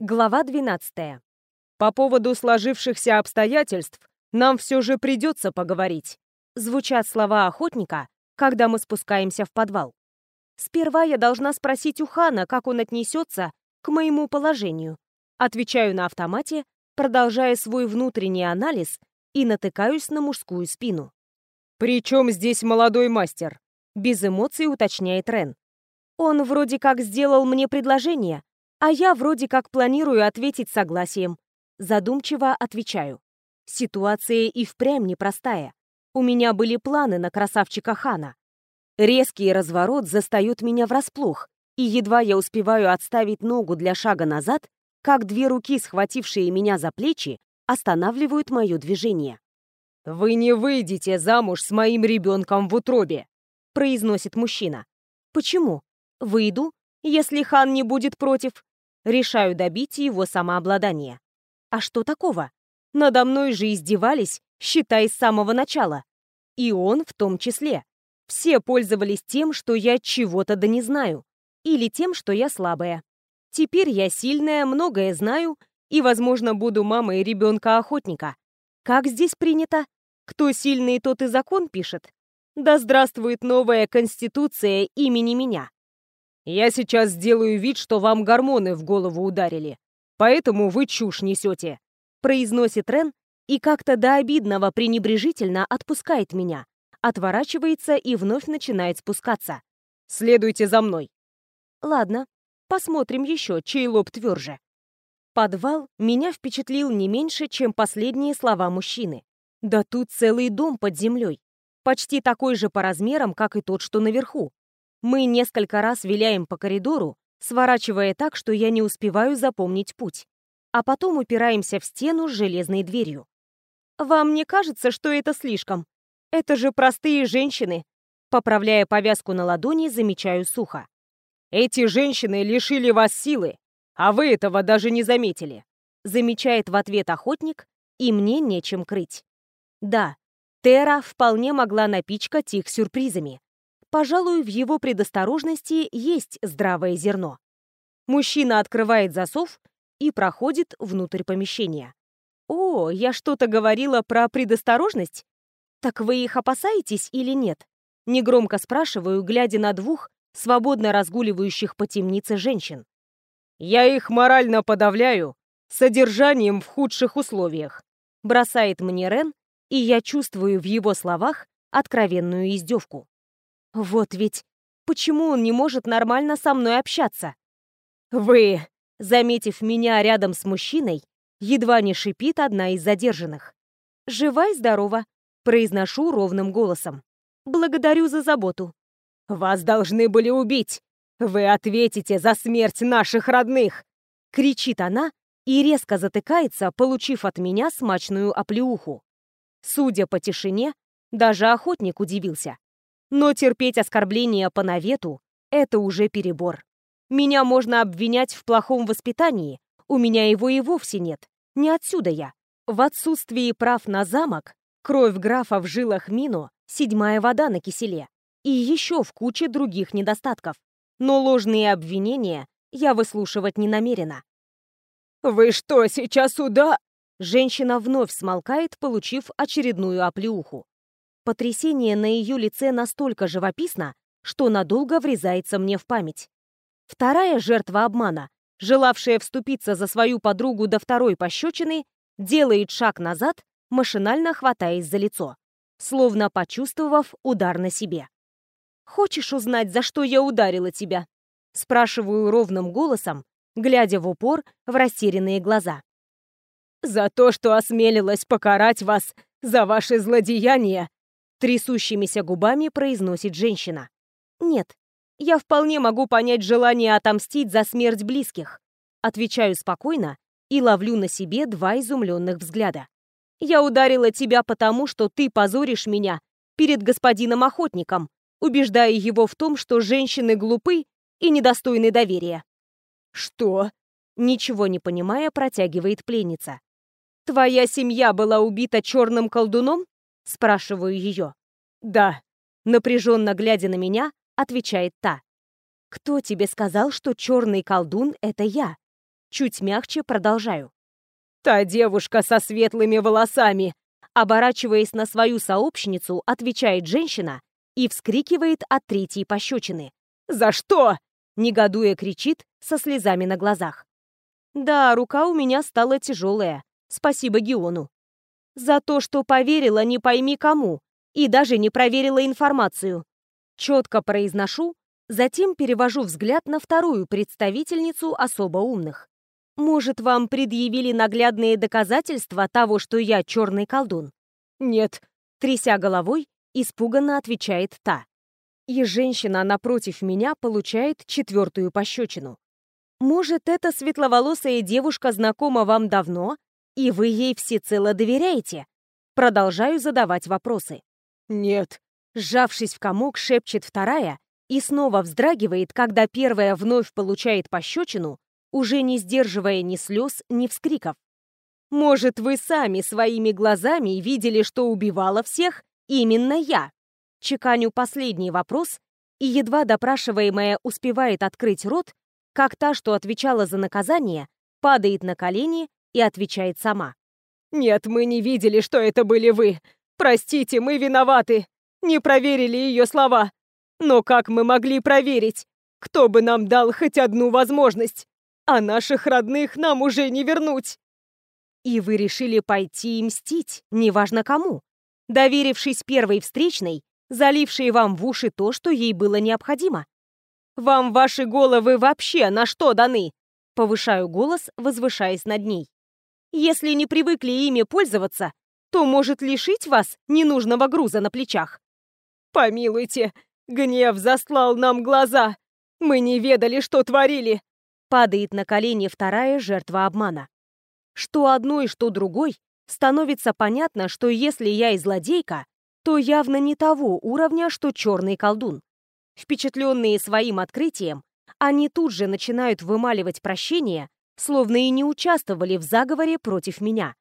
Глава 12. По поводу сложившихся обстоятельств нам все же придется поговорить. Звучат слова охотника, когда мы спускаемся в подвал. Сперва я должна спросить у Хана, как он отнесется к моему положению. Отвечаю на автомате, продолжая свой внутренний анализ и натыкаюсь на мужскую спину. «При чем здесь молодой мастер?» Без эмоций уточняет Рен. Он вроде как сделал мне предложение, а я вроде как планирую ответить согласием. Задумчиво отвечаю. Ситуация и впрямь непростая. У меня были планы на красавчика Хана. Резкий разворот застают меня врасплох, и едва я успеваю отставить ногу для шага назад, как две руки, схватившие меня за плечи, останавливают мое движение. «Вы не выйдете замуж с моим ребенком в утробе», — произносит мужчина. «Почему? Выйду, если хан не будет против. Решаю добить его самообладание. А что такого? Надо мной же издевались, считай, с самого начала. И он в том числе. Все пользовались тем, что я чего-то да не знаю. Или тем, что я слабая. Теперь я сильная, многое знаю и, возможно, буду мамой ребенка-охотника. Как здесь принято? Кто сильный, тот и закон пишет. Да здравствует новая конституция имени меня. Я сейчас сделаю вид, что вам гормоны в голову ударили. Поэтому вы чушь несете», — произносит Рен и как-то до обидного пренебрежительно отпускает меня, отворачивается и вновь начинает спускаться. «Следуйте за мной». Ладно, посмотрим еще, чей лоб тверже. Подвал меня впечатлил не меньше, чем последние слова мужчины. Да тут целый дом под землей. Почти такой же по размерам, как и тот, что наверху. Мы несколько раз виляем по коридору, сворачивая так, что я не успеваю запомнить путь. А потом упираемся в стену с железной дверью. «Вам не кажется, что это слишком? Это же простые женщины!» Поправляя повязку на ладони, замечаю сухо. «Эти женщины лишили вас силы, а вы этого даже не заметили», замечает в ответ охотник, и мне нечем крыть. Да, Тера вполне могла напичкать их сюрпризами. Пожалуй, в его предосторожности есть здравое зерно. Мужчина открывает засов и проходит внутрь помещения. «О, я что-то говорила про предосторожность? Так вы их опасаетесь или нет?» Негромко спрашиваю, глядя на двух свободно разгуливающих по темнице женщин. «Я их морально подавляю содержанием в худших условиях», бросает мне Рен, и я чувствую в его словах откровенную издевку. Вот ведь почему он не может нормально со мной общаться? Вы, заметив меня рядом с мужчиной, едва не шипит одна из задержанных. Жива и здорова, произношу ровным голосом. Благодарю за заботу. Вас должны были убить. Вы ответите за смерть наших родных, кричит она и резко затыкается, получив от меня смачную оплеуху. Судя по тишине, даже охотник удивился. Но терпеть оскорбления по навету — это уже перебор. Меня можно обвинять в плохом воспитании, у меня его и вовсе нет. Не отсюда я. В отсутствии прав на замок, кровь графа в жилах Мино, седьмая вода на киселе. И еще в куче других недостатков. Но ложные обвинения я выслушивать не намерена. «Вы что, сейчас сюда?» Женщина вновь смолкает, получив очередную оплеуху. Потрясение на ее лице настолько живописно, что надолго врезается мне в память. Вторая жертва обмана, желавшая вступиться за свою подругу до второй пощечины, делает шаг назад, машинально хватаясь за лицо, словно почувствовав удар на себе. «Хочешь узнать, за что я ударила тебя?» Спрашиваю ровным голосом, глядя в упор в растерянные глаза. «За то, что осмелилась покарать вас за ваши злодеяния Трясущимися губами произносит женщина. «Нет, я вполне могу понять желание отомстить за смерть близких». Отвечаю спокойно и ловлю на себе два изумленных взгляда. «Я ударила тебя потому, что ты позоришь меня перед господином охотником, убеждая его в том, что женщины глупы и недостойны доверия». «Что?» Ничего не понимая, протягивает пленница. «Твоя семья была убита черным колдуном?» Спрашиваю ее. «Да», напряженно глядя на меня, отвечает та. «Кто тебе сказал, что черный колдун — это я?» Чуть мягче продолжаю. «Та девушка со светлыми волосами!» Оборачиваясь на свою сообщницу, отвечает женщина и вскрикивает от третьей пощечины. «За что?» — негодуя кричит со слезами на глазах. Да, рука у меня стала тяжелая. Спасибо Геону. За то, что поверила не пойми кому и даже не проверила информацию. Четко произношу, затем перевожу взгляд на вторую представительницу особо умных. Может, вам предъявили наглядные доказательства того, что я черный колдун? Нет. Тряся головой, испуганно отвечает та. И женщина напротив меня получает четвертую пощечину. Может, эта светловолосая девушка знакома вам давно, и вы ей всецело доверяете? Продолжаю задавать вопросы. Нет. Сжавшись в комок, шепчет вторая и снова вздрагивает, когда первая вновь получает пощечину, уже не сдерживая ни слез, ни вскриков. Может, вы сами своими глазами видели, что убивала всех именно я? Чеканю последний вопрос, и едва допрашиваемая успевает открыть рот, как та, что отвечала за наказание, падает на колени и отвечает сама. «Нет, мы не видели, что это были вы. Простите, мы виноваты. Не проверили ее слова. Но как мы могли проверить? Кто бы нам дал хоть одну возможность? А наших родных нам уже не вернуть». И вы решили пойти и мстить, неважно кому, доверившись первой встречной, залившей вам в уши то, что ей было необходимо. Вам ваши головы вообще на что даны?» Повышаю голос, возвышаясь над ней. «Если не привыкли ими пользоваться, то может лишить вас ненужного груза на плечах». «Помилуйте, гнев застлал нам глаза. Мы не ведали, что творили». Падает на колени вторая жертва обмана. Что одной, что другой, становится понятно, что если я и злодейка, то явно не того уровня, что черный колдун. Впечатленные своим открытием, они тут же начинают вымаливать прощение, словно и не участвовали в заговоре против меня.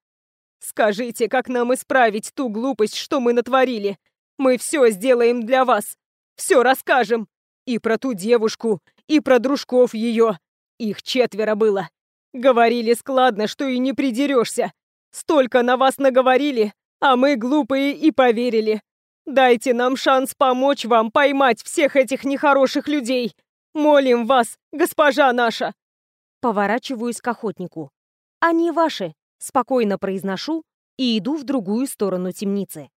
«Скажите, как нам исправить ту глупость, что мы натворили? Мы все сделаем для вас. Все расскажем. И про ту девушку, и про дружков ее. Их четверо было. Говорили складно, что и не придерешься. Столько на вас наговорили, а мы глупые и поверили. Дайте нам шанс помочь вам поймать всех этих нехороших людей. Молим вас, госпожа наша!» Поворачиваюсь к охотнику. «Они ваши», — спокойно произношу и иду в другую сторону темницы.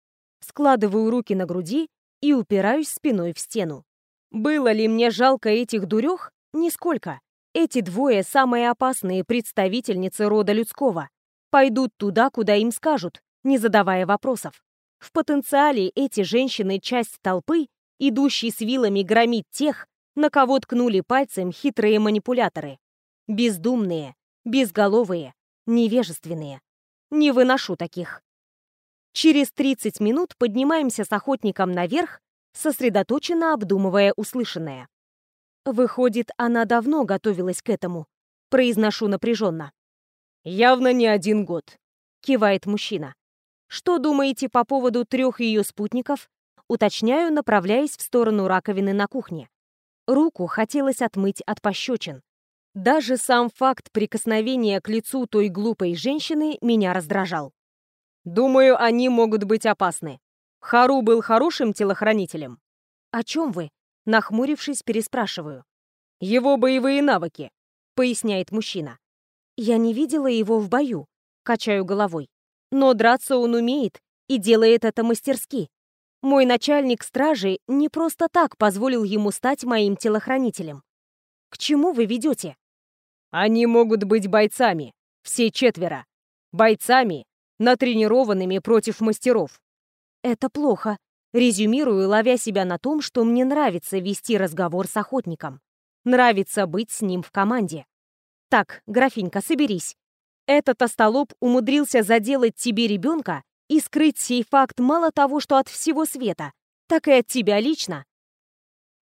Складываю руки на груди и упираюсь спиной в стену. Было ли мне жалко этих дурех? Нисколько. Эти двое самые опасные представительницы рода людского. Пойдут туда, куда им скажут, не задавая вопросов. В потенциале эти женщины — часть толпы, идущей с вилами громить тех, на кого ткнули пальцем хитрые манипуляторы. Бездумные, безголовые, невежественные. Не выношу таких. Через 30 минут поднимаемся с охотником наверх, сосредоточенно обдумывая услышанное. Выходит, она давно готовилась к этому. Произношу напряженно. «Явно не один год», — кивает мужчина. Что думаете по поводу трех ее спутников? Уточняю, направляясь в сторону раковины на кухне. Руку хотелось отмыть от пощечин. Даже сам факт прикосновения к лицу той глупой женщины меня раздражал. Думаю, они могут быть опасны. Хару был хорошим телохранителем. О чем вы? Нахмурившись, переспрашиваю. Его боевые навыки, поясняет мужчина. Я не видела его в бою. Качаю головой. Но драться он умеет и делает это мастерски. Мой начальник стражи не просто так позволил ему стать моим телохранителем. К чему вы ведете? Они могут быть бойцами, все четверо. Бойцами, натренированными против мастеров. Это плохо. Резюмирую, ловя себя на том, что мне нравится вести разговор с охотником. Нравится быть с ним в команде. Так, графинька, соберись. Этот остолоп умудрился заделать тебе ребенка и скрыть сей факт мало того, что от всего света, так и от тебя лично.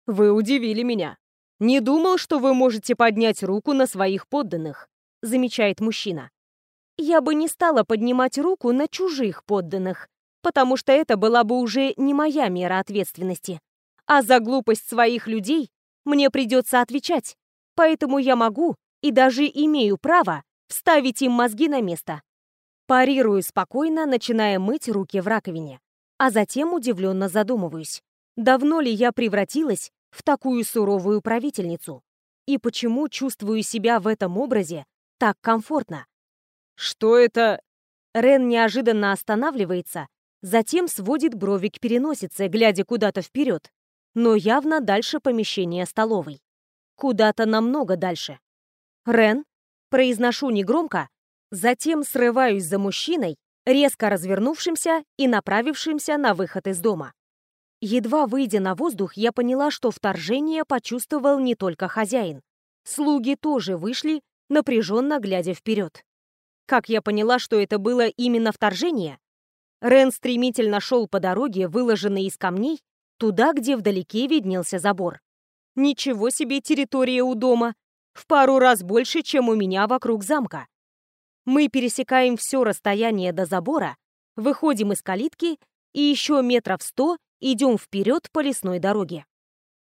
Вы удивили меня. Не думал, что вы можете поднять руку на своих подданных, замечает мужчина. Я бы не стала поднимать руку на чужих подданных, потому что это была бы уже не моя мера ответственности. А за глупость своих людей мне придется отвечать, поэтому я могу и даже имею право вставить им мозги на место. Парирую спокойно, начиная мыть руки в раковине, а затем удивленно задумываюсь. Давно ли я превратилась в такую суровую правительницу? И почему чувствую себя в этом образе так комфортно? «Что это?» Рен неожиданно останавливается, затем сводит брови к переносице, глядя куда-то вперед, но явно дальше помещения столовой. Куда-то намного дальше. «Рен?» Произношу негромко, затем срываюсь за мужчиной, резко развернувшимся и направившимся на выход из дома. Едва выйдя на воздух, я поняла, что вторжение почувствовал не только хозяин. Слуги тоже вышли, напряженно глядя вперед. Как я поняла, что это было именно вторжение? Рен стремительно шел по дороге, выложенной из камней, туда, где вдалеке виднелся забор. Ничего себе территория у дома! В пару раз больше, чем у меня вокруг замка. Мы пересекаем все расстояние до забора, выходим из калитки и еще метров сто идем вперед по лесной дороге.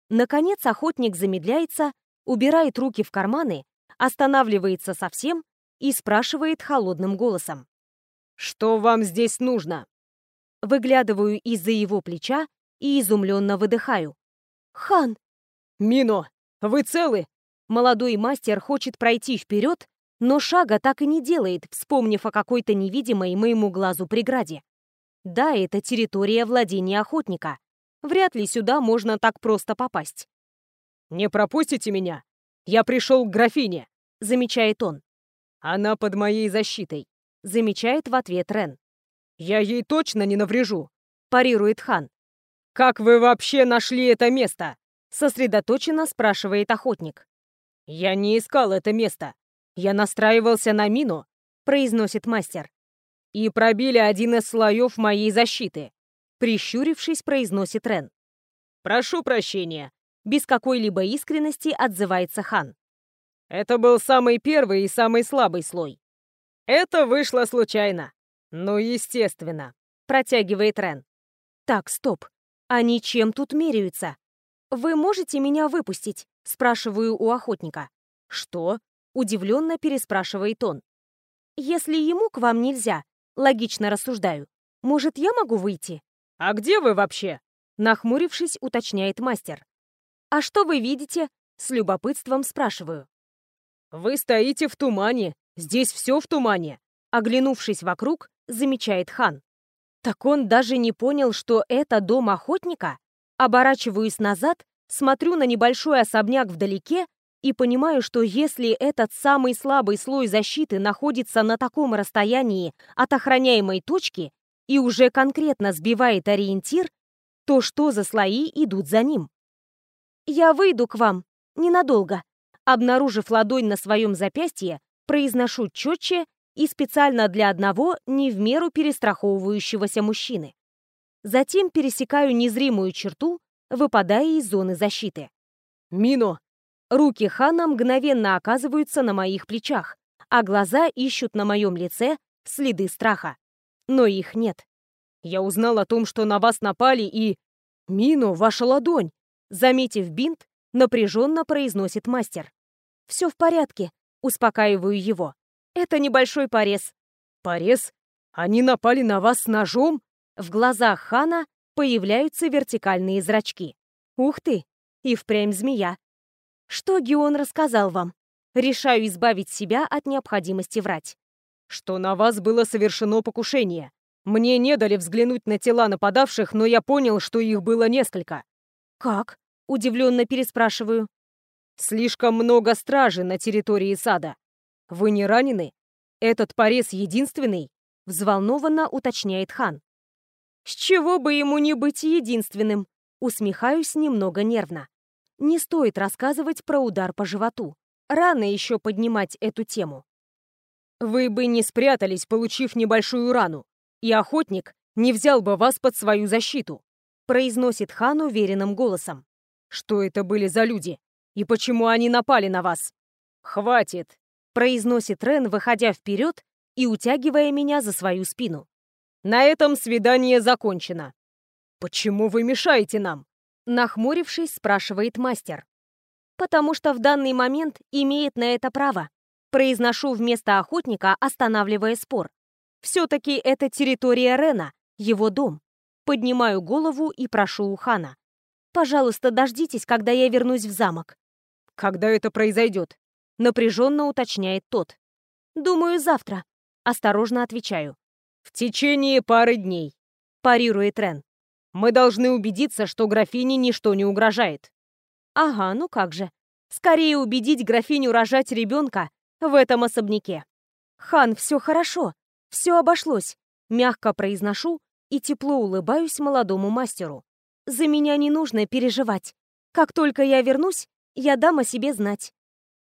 Наконец охотник замедляется, убирает руки в карманы, останавливается совсем и спрашивает холодным голосом. «Что вам здесь нужно?» Выглядываю из-за его плеча и изумленно выдыхаю. «Хан!» «Мино, вы целы?» Молодой мастер хочет пройти вперед, но шага так и не делает, вспомнив о какой-то невидимой моему глазу преграде. Да, это территория владения охотника. Вряд ли сюда можно так просто попасть. «Не пропустите меня? Я пришел к графине», — замечает он. «Она под моей защитой», — замечает в ответ Рен. «Я ей точно не наврежу», — парирует хан. «Как вы вообще нашли это место?» — сосредоточенно спрашивает охотник. «Я не искал это место. Я настраивался на мину», — произносит мастер. «И пробили один из слоев моей защиты», — прищурившись, произносит Рен. «Прошу прощения», — без какой-либо искренности отзывается хан. Это был самый первый и самый слабый слой. Это вышло случайно. Ну, естественно, протягивает Рен. Так, стоп. Они чем тут меряются? Вы можете меня выпустить? Спрашиваю у охотника. Что? Удивленно переспрашивает он. Если ему к вам нельзя, логично рассуждаю. Может, я могу выйти? А где вы вообще? Нахмурившись, уточняет мастер. А что вы видите? С любопытством спрашиваю. «Вы стоите в тумане. Здесь все в тумане», — оглянувшись вокруг, замечает хан. Так он даже не понял, что это дом охотника? Оборачиваюсь назад, смотрю на небольшой особняк вдалеке и понимаю, что если этот самый слабый слой защиты находится на таком расстоянии от охраняемой точки и уже конкретно сбивает ориентир, то что за слои идут за ним? «Я выйду к вам. Ненадолго», Обнаружив ладонь на своем запястье, произношу четче и специально для одного не в меру перестраховывающегося мужчины. Затем пересекаю незримую черту, выпадая из зоны защиты. «Мино!» Руки Хана мгновенно оказываются на моих плечах, а глаза ищут на моем лице следы страха. Но их нет. «Я узнал о том, что на вас напали и...» «Мино, ваша ладонь!» Заметив бинт, напряженно произносит мастер. «Все в порядке», — успокаиваю его. «Это небольшой порез». «Порез? Они напали на вас с ножом?» В глазах Хана появляются вертикальные зрачки. «Ух ты! И впрямь змея!» «Что Геон рассказал вам?» Решаю избавить себя от необходимости врать. «Что на вас было совершено покушение. Мне не дали взглянуть на тела нападавших, но я понял, что их было несколько». «Как?» Удивленно переспрашиваю. Слишком много стражи на территории сада. Вы не ранены? Этот порез единственный? Взволнованно уточняет хан. С чего бы ему не быть единственным? Усмехаюсь немного нервно. Не стоит рассказывать про удар по животу. Рано еще поднимать эту тему. Вы бы не спрятались, получив небольшую рану, и охотник не взял бы вас под свою защиту, произносит хан уверенным голосом. Что это были за люди? И почему они напали на вас? Хватит, произносит Рен, выходя вперед и утягивая меня за свою спину. На этом свидание закончено. Почему вы мешаете нам? Нахмурившись, спрашивает мастер. потому что в данный момент имеет на это право. Произношу вместо охотника, останавливая спор. Все-таки это территория Рена, его дом. Поднимаю голову и прошу у хана. «Пожалуйста, дождитесь, когда я вернусь в замок». «Когда это произойдет?» Напряженно уточняет тот. «Думаю, завтра». Осторожно отвечаю. «В течение пары дней», — парирует Рен. «Мы должны убедиться, что графине ничто не угрожает». Ага, ну как же. Скорее убедить графиню рожать ребенка в этом особняке. Хан, все хорошо, все обошлось. Мягко произношу и тепло улыбаюсь молодому мастеру. За меня не нужно переживать. Как только я вернусь, я дам о себе знать.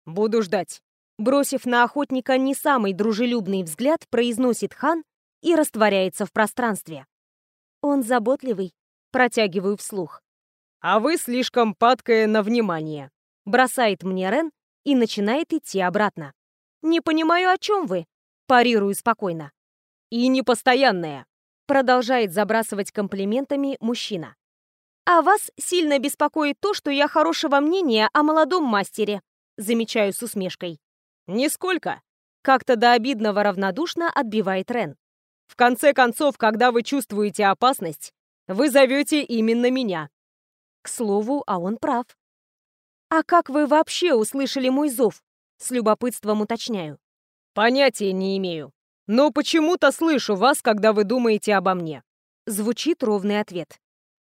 Буду ждать. Бросив на охотника не самый дружелюбный взгляд, произносит хан и растворяется в пространстве. Он заботливый, протягиваю вслух. «А вы слишком падкая на внимание», — бросает мне Рен и начинает идти обратно. «Не понимаю, о чем вы?» — парирую спокойно. «И непостоянная», — продолжает забрасывать комплиментами мужчина. «А вас сильно беспокоит то, что я хорошего мнения о молодом мастере», — замечаю с усмешкой. «Нисколько», — как-то до обидного равнодушно отбивает Рен. «В конце концов, когда вы чувствуете опасность, вы зовете именно меня. К слову, а он прав. «А как вы вообще услышали мой зов?» С любопытством уточняю. «Понятия не имею. Но почему-то слышу вас, когда вы думаете обо мне». Звучит ровный ответ.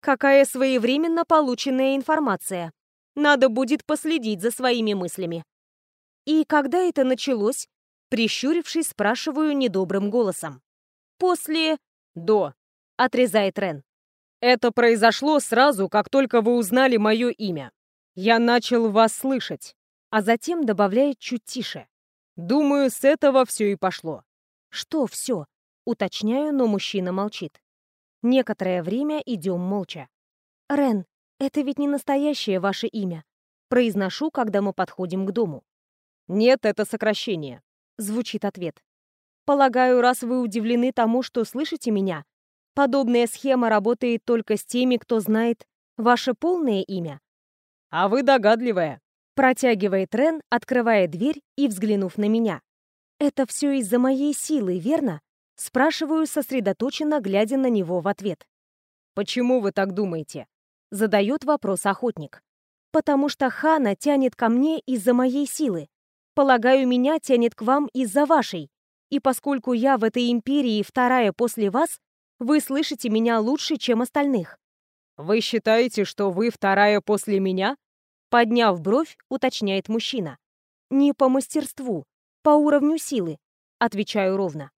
Какая своевременно полученная информация. Надо будет последить за своими мыслями. И когда это началось? Прищурившись, спрашиваю недобрым голосом. «После...» «До», — отрезает Рен. Это произошло сразу, как только вы узнали мое имя. Я начал вас слышать, а затем добавляет чуть тише. Думаю, с этого все и пошло. Что все? Уточняю, но мужчина молчит. Некоторое время идем молча. Рен, это ведь не настоящее ваше имя. Произношу, когда мы подходим к дому. Нет, это сокращение. Звучит ответ. Полагаю, раз вы удивлены тому, что слышите меня, Подобная схема работает только с теми, кто знает ваше полное имя. А вы догадливая. Протягивает Рен, открывая дверь и взглянув на меня. Это все из-за моей силы, верно? Спрашиваю, сосредоточенно глядя на него в ответ. «Почему вы так думаете?» Задает вопрос охотник. «Потому что Хана тянет ко мне из-за моей силы. Полагаю, меня тянет к вам из-за вашей. И поскольку я в этой империи вторая после вас, вы слышите меня лучше, чем остальных». «Вы считаете, что вы вторая после меня?» Подняв бровь, уточняет мужчина. «Не по мастерству, по уровню силы», — отвечаю ровно.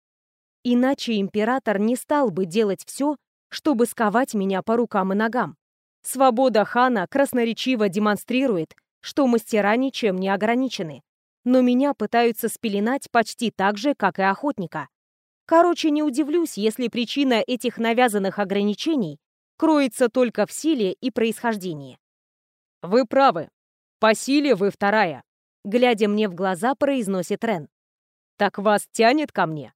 «Иначе император не стал бы делать все, чтобы сковать меня по рукам и ногам. Свобода хана красноречиво демонстрирует, что мастера ничем не ограничены, но меня пытаются спеленать почти так же, как и охотника. Короче, не удивлюсь, если причина этих навязанных ограничений кроется только в силе и происхождении. «Вы правы. По силе вы вторая», — глядя мне в глаза, произносит Рен. «Так вас тянет ко мне?»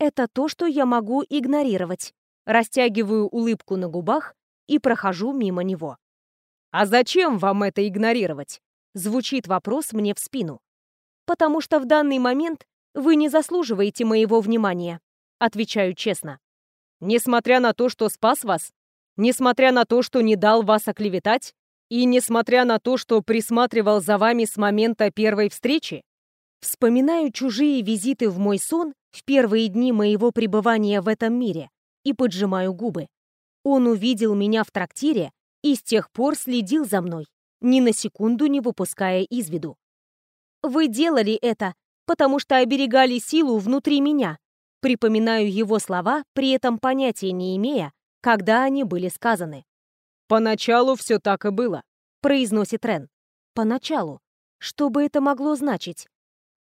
Это то, что я могу игнорировать. Растягиваю улыбку на губах и прохожу мимо него. «А зачем вам это игнорировать?» Звучит вопрос мне в спину. «Потому что в данный момент вы не заслуживаете моего внимания. Отвечаю честно. Несмотря на то, что спас вас, несмотря на то, что не дал вас оклеветать, и несмотря на то, что присматривал за вами с момента первой встречи, вспоминаю чужие визиты в мой сон в первые дни моего пребывания в этом мире и поджимаю губы. Он увидел меня в трактире и с тех пор следил за мной, ни на секунду не выпуская из виду. Вы делали это, потому что оберегали силу внутри меня, Припоминаю его слова, при этом понятия не имея, когда они были сказаны. «Поначалу все так и было», — произносит Рен. «Поначалу. Что бы это могло значить?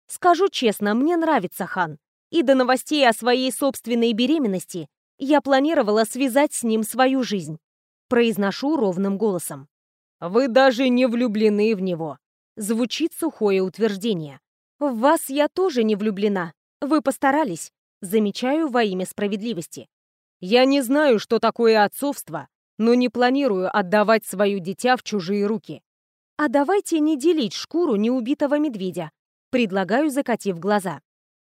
Скажу честно, мне нравится хан. И до новостей о своей собственной беременности я планировала связать с ним свою жизнь. Произношу ровным голосом. «Вы даже не влюблены в него», — звучит сухое утверждение. «В вас я тоже не влюблена. Вы постарались. Замечаю во имя справедливости. Я не знаю, что такое отцовство, но не планирую отдавать свое дитя в чужие руки. А давайте не делить шкуру неубитого медведя. Предлагаю, закатив глаза.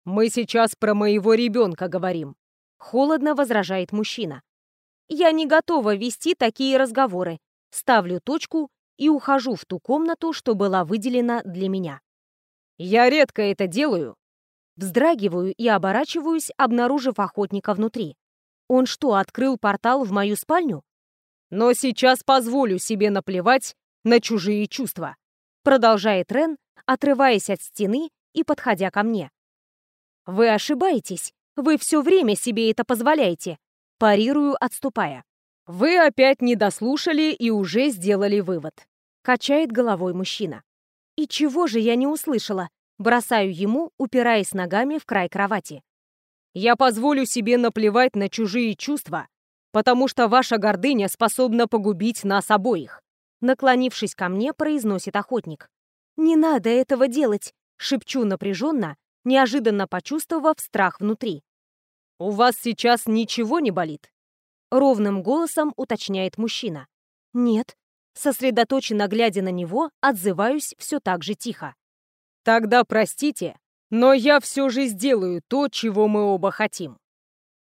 Мы сейчас про моего ребенка говорим. Холодно возражает мужчина. Я не готова вести такие разговоры. Ставлю точку и ухожу в ту комнату, что была выделена для меня. Я редко это делаю. Вздрагиваю и оборачиваюсь, обнаружив охотника внутри. Он что, открыл портал в мою спальню? Но сейчас позволю себе наплевать на чужие чувства. Продолжает Рен, отрываясь от стены и подходя ко мне. Вы ошибаетесь. Вы все время себе это позволяете. Парирую, отступая. Вы опять не дослушали и уже сделали вывод. Качает головой мужчина. И чего же я не услышала? Бросаю ему, упираясь ногами в край кровати. Я позволю себе наплевать на чужие чувства, потому что ваша гордыня способна погубить нас обоих. Наклонившись ко мне, произносит охотник. «Не надо этого делать!» — шепчу напряженно, неожиданно почувствовав страх внутри. «У вас сейчас ничего не болит?» Ровным голосом уточняет мужчина. «Нет». Сосредоточенно глядя на него, отзываюсь все так же тихо. «Тогда простите, но я все же сделаю то, чего мы оба хотим».